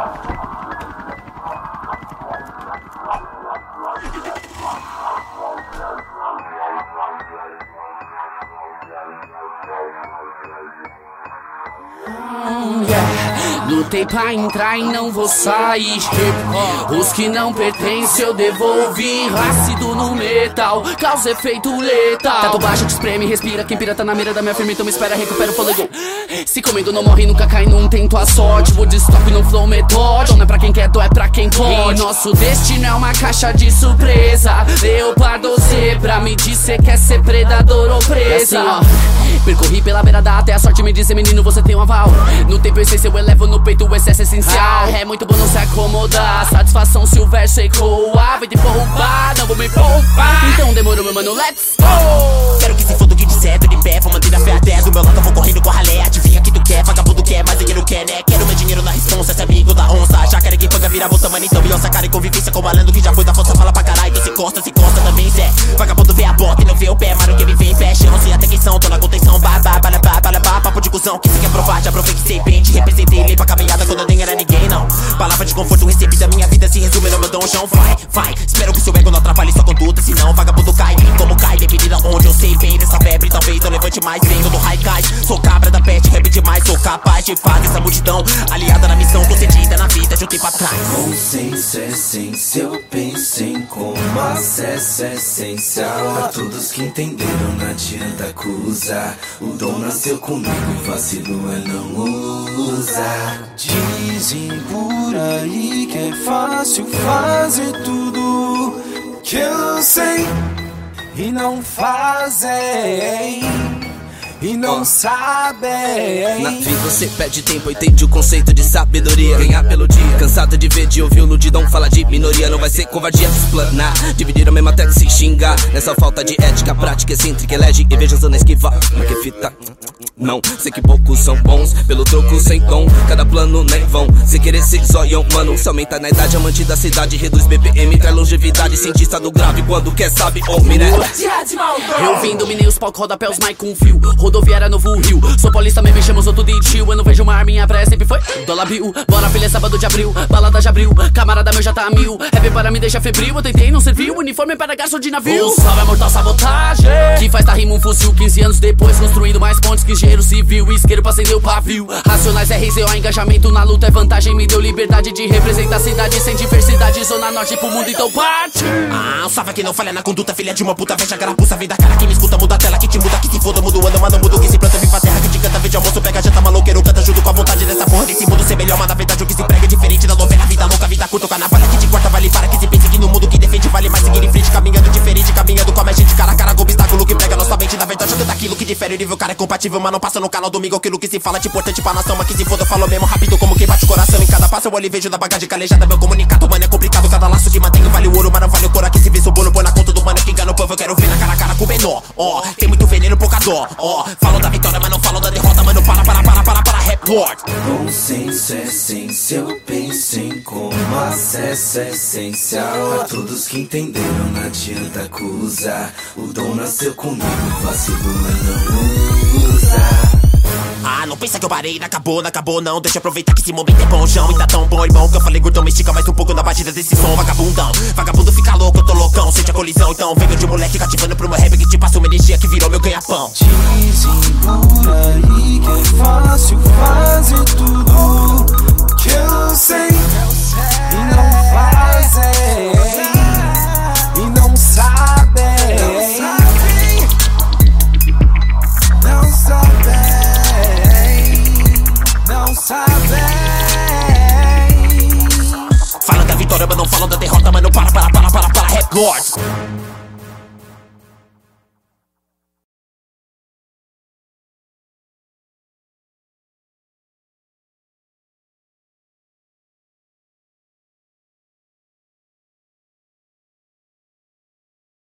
Thank you. Lutei pra entrar e não vou sair. Os que não pertencem eu devolvi. Ácido no metal, causa efeito letal. Tato baixo, te espreme, respira. Quem pirata na mira da minha firma, então me espera, recupera o fôlego. Se comendo não morre, nunca cai, não tento a sorte. Vou de stop no flow metódico. Não é pra quem quer, dó é quem pode. E nosso destino é uma caixa de surpresa. Leopardo zebra, me disse cê quer ser predador ou presa. É assim, ó. Percorri pela beira da até a sorte me disse, menino, você tem um aval. No tempo eu eu elevo no peito o excesso essencial. É muito bom não se acomodar. Satisfação se o verso ecoa. Vem te poupar, não vou me poupar. Então demorou, meu mano, let's go. Quero que se foda o que disser, tô de pé, vou manter a fé até do meu lado, eu vou correndo com a ralé. Adivinha que tu quer, vagabundo quer, mas dinheiro quer, né? Quero meu dinheiro na responsa, vira bota, mano, então Beyoncé, cara em convivência com o que já foi da força, fala pra caralho. Então se costa, se costa também, Zé. Vagabundo vê a bota e não vê o pé, mano, que me vem, pé, chão, sem até questão, tô na contenção, babá, balabá, balabá, papo de cuzão, que se quer provar, já provei que sei bem, te representei, lei pra caminhada quando nem era ninguém, não. Palavra de conforto recebida, minha vida se resume no meu donjão, vai, vai. Espero que seu ego não atrapalhe sua conduta, senão vagabundo cai, como cai, dependendo onde eu sei bem dessa febre, talvez eu levante mais, venho do high Sou cabra da pet, rap demais, sou capaz de fazer essa multidão, aliada na missão concedida na vida de um tempo atrás. Consciência, essência, eu pensei como acesso é essencial. A todos que entenderam, não adianta acusar. O dom nasceu comigo, vacilo é não usar. Dizem por aí que é fácil fazer tudo que eu sei e não fazem e não sabem. Na vida você perde tempo, entende o conceito de sabedoria. Ganhar pelo dia, cansado de ver, de ouvir o nudidão fala de minoria. Não vai ser covardia explanar, dividir a mesma tela se xingar. Nessa falta de ética, prática excêntrica, elege e veja zona esquivar. Mas que fita. Não, sei que poucos são bons, pelo troco sem tom, cada plano nem vão. Se querer ser zoião, mano, se aumenta na idade, amante da cidade, reduz BPM, traz longevidade, cientista do grave, quando quer sabe, homem, né? Eu vim, dominei os palcos, rodapé, os mic com fio, rodoviária Novo Rio. Sou paulista, me chamo outro de tio, eu não vejo mar, minha praia sempre foi dólar bill. Bora filha, sábado de abril, balada já abriu, camarada meu já tá a mil. Rap para me deixar febril, eu tentei, não serviu, uniforme para gasto de navio. O salve é mortal sabotagem, que faz tá rima um fuzil, 15 anos depois, construindo mais pontes que engenheiro civil, isqueiro pra acender o pavio. Racionais RZO, engajamento na luta é vantagem. Me deu liberdade de representar a cidade sem diversidade. Zona norte pro mundo, então parte. Ah, salve que não falha na conduta, filha de uma puta, fecha a carapuça, vem da cara que me escuta, muda a tela, que te muda, que se foda, mudo, anda, mano, mudo, que se planta, vem pra terra, que te canta, vem de almoço, pega, janta, maloqueiro, canta junto com a vontade dessa porra desse mundo ser melhor, mas verdade o que se prega é diferente da novela, vida louca, vida curta, o carnaval que te corta, vale para que se pense que no mundo que defende vale mais seguir em frente, caminhando diferente, caminhando com a gente, cara cara, na verdade, canta aquilo que difere, o nível cara é compatível, mas não passa no canal domingo aquilo que se fala de importante pra nação. Mas que se foda, eu falo mesmo rápido como quem bate o coração. Em cada passo eu olho e vejo da bagagem calejada. Meu comunicado, mano, é complicado. Cada laço que mantenho vale o ouro, mas não vale o cor. Aqui se vê o bolo, põe na conta do mano que engana o povo. Eu quero ver na cara a cara com o menor. Ó, tem muito veneno, pouca dó. Ó, falam da vitória, mas não falam da derrota. Rap lord. Consciência, essência, eu pensei como acesso é essencial. A todos que entenderam, não adianta acusar. O dom nasceu comigo, vacilo é não usar. Ah, não pensa que eu parei, não acabou, não acabou não Deixa eu aproveitar que esse momento é bom, João E tá tão bom, irmão, que eu falei gordão Me estica mais um pouco na batida desse som, vagabundão Vagabundo fica louco, eu tô loucão, sente a colisão Então venho de moleque cativando pro meu ganha-pão. Dizem por aí que é fácil fazer tudo que eu sei e não fazem e não sabem. Não sabem, não sabem. Fala da vitória, mas não falam da derrota, mas não para, para, para, para, para, rap.